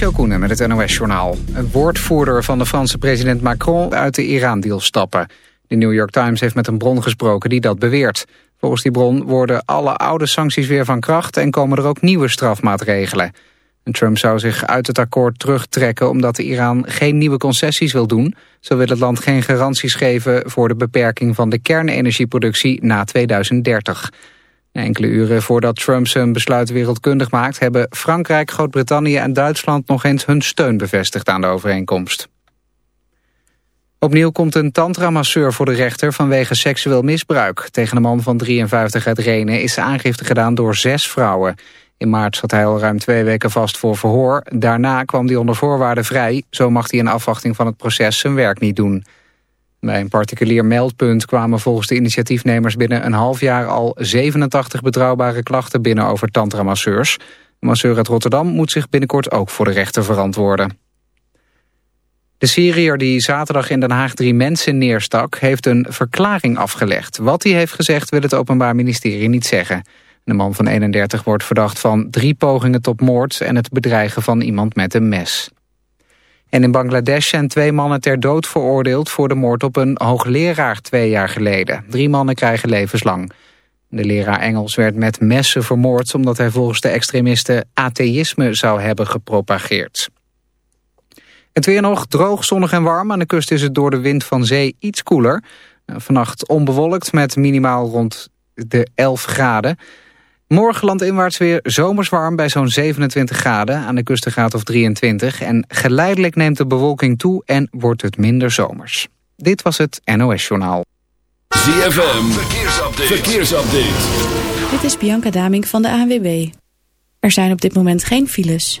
Michel Koenen met het NOS-journaal. Een woordvoerder van de Franse president Macron uit de Iran-deal stappen. De New York Times heeft met een bron gesproken die dat beweert. Volgens die bron worden alle oude sancties weer van kracht... en komen er ook nieuwe strafmaatregelen. En Trump zou zich uit het akkoord terugtrekken... omdat de Iran geen nieuwe concessies wil doen. Zo wil het land geen garanties geven... voor de beperking van de kernenergieproductie na 2030. Enkele uren voordat Trump zijn besluit wereldkundig maakt... hebben Frankrijk, Groot-Brittannië en Duitsland nog eens hun steun bevestigd aan de overeenkomst. Opnieuw komt een tantramasseur voor de rechter vanwege seksueel misbruik. Tegen een man van 53 uit Renen is aangifte gedaan door zes vrouwen. In maart zat hij al ruim twee weken vast voor verhoor. Daarna kwam hij onder voorwaarden vrij. Zo mag hij in afwachting van het proces zijn werk niet doen. Bij een particulier meldpunt kwamen volgens de initiatiefnemers binnen een half jaar al 87 betrouwbare klachten binnen over tantramasseurs. De masseur uit Rotterdam moet zich binnenkort ook voor de rechter verantwoorden. De Syriër die zaterdag in Den Haag drie mensen neerstak... heeft een verklaring afgelegd. Wat hij heeft gezegd wil het Openbaar Ministerie niet zeggen. De man van 31 wordt verdacht van drie pogingen tot moord... en het bedreigen van iemand met een mes. En in Bangladesh zijn twee mannen ter dood veroordeeld... voor de moord op een hoogleraar twee jaar geleden. Drie mannen krijgen levenslang. De leraar Engels werd met messen vermoord... omdat hij volgens de extremisten atheïsme zou hebben gepropageerd. Het weer nog droog, zonnig en warm. Aan de kust is het door de wind van zee iets koeler. Vannacht onbewolkt met minimaal rond de 11 graden. Morgen landinwaarts weer zomers warm bij zo'n 27 graden. Aan de kust graad of 23. En geleidelijk neemt de bewolking toe en wordt het minder zomers. Dit was het NOS Journaal. ZFM, verkeersupdate. verkeersupdate. Dit is Bianca Daming van de ANWB. Er zijn op dit moment geen files.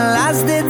lasted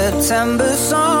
September song.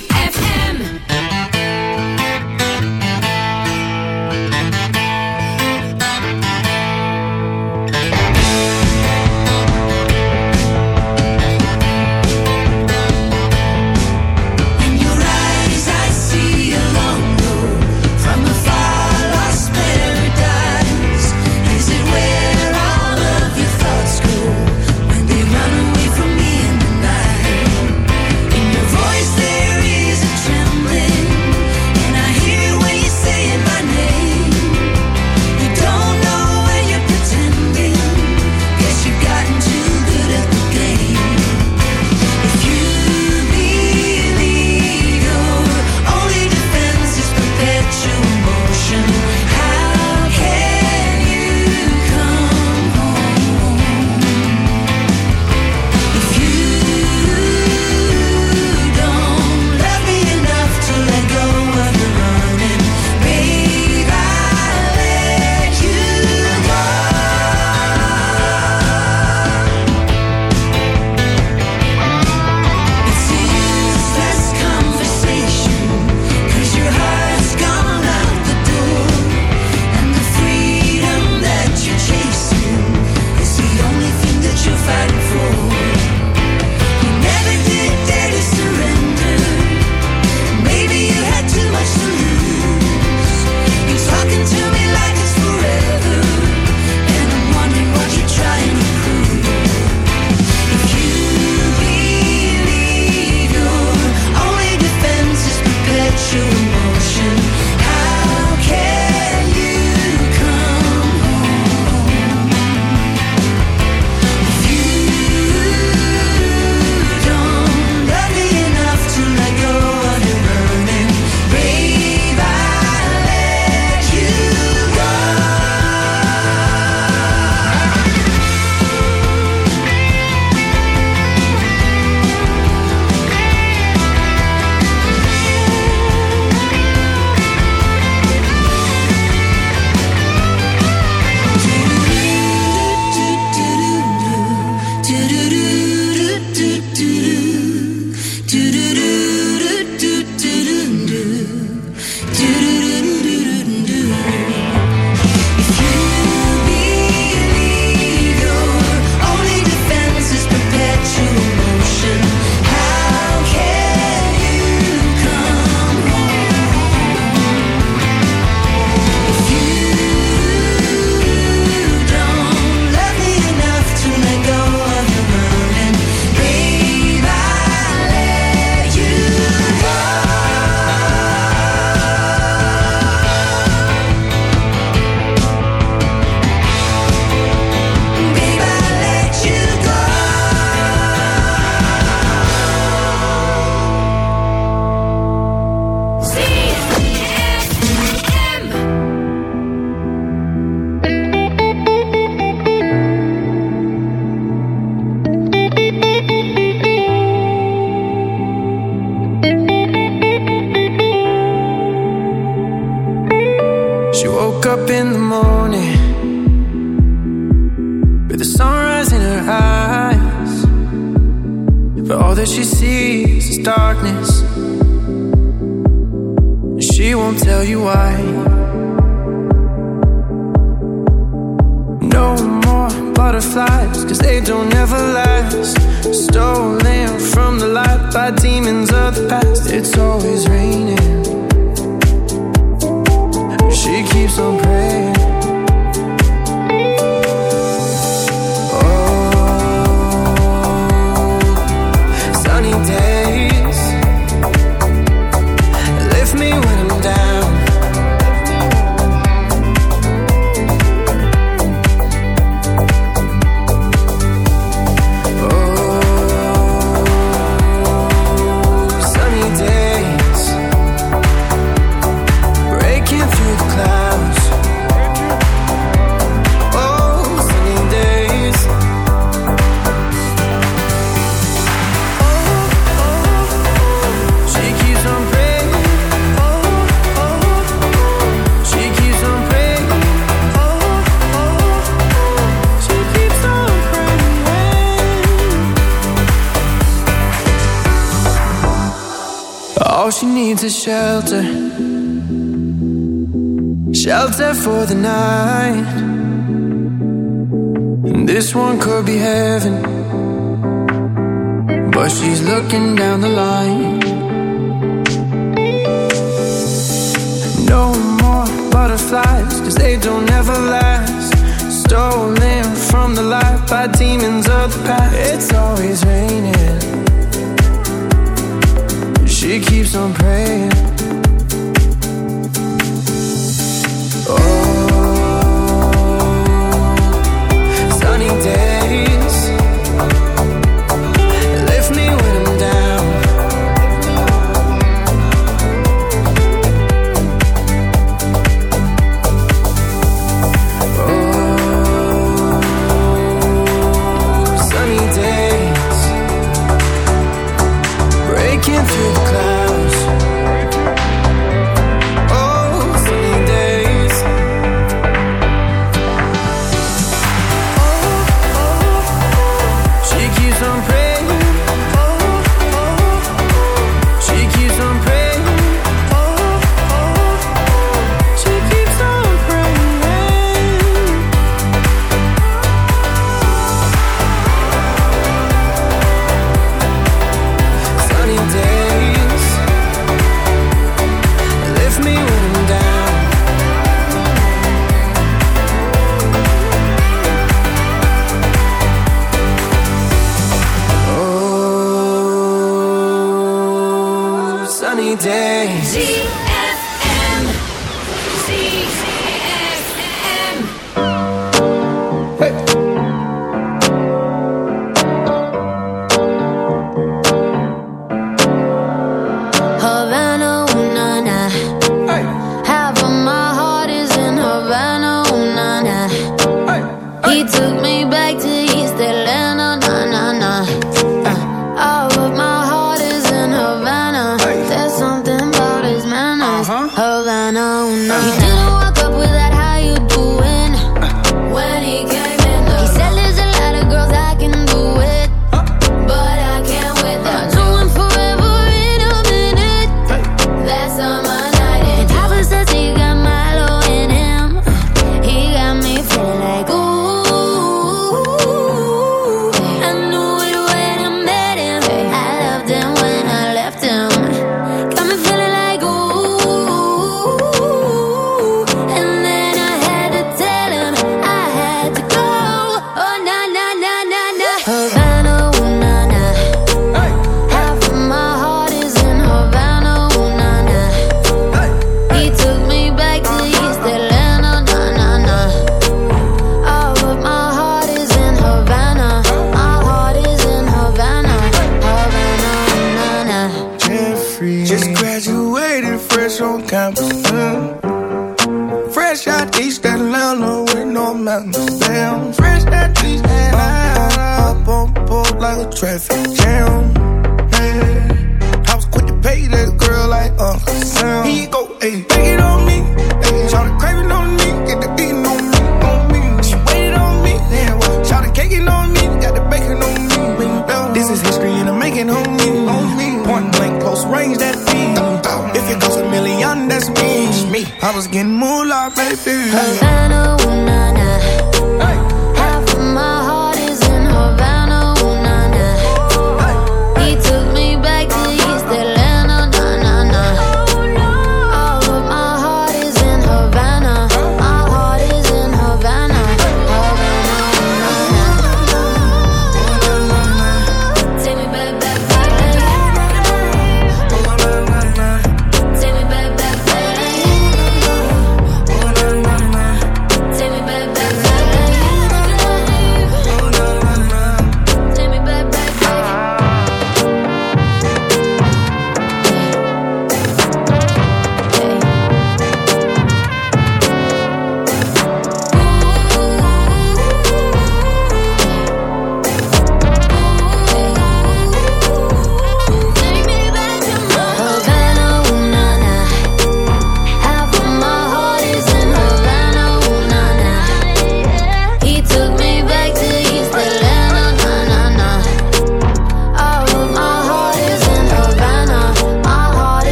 keeps on. The night.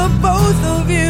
Of both of you.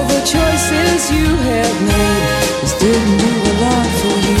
choices you have made, this didn't do a lot for you.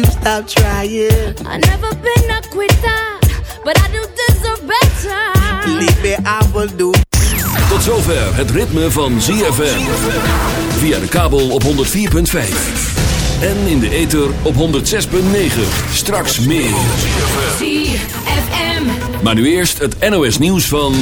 you stop trying. I never been a quitter, but I do deserve better. Believe me, I will do. Tot zover het ritme van ZFM. Via de kabel op 104.5. En in de ether op 106.9. Straks meer. ZFM. Maar nu eerst het NOS nieuws van...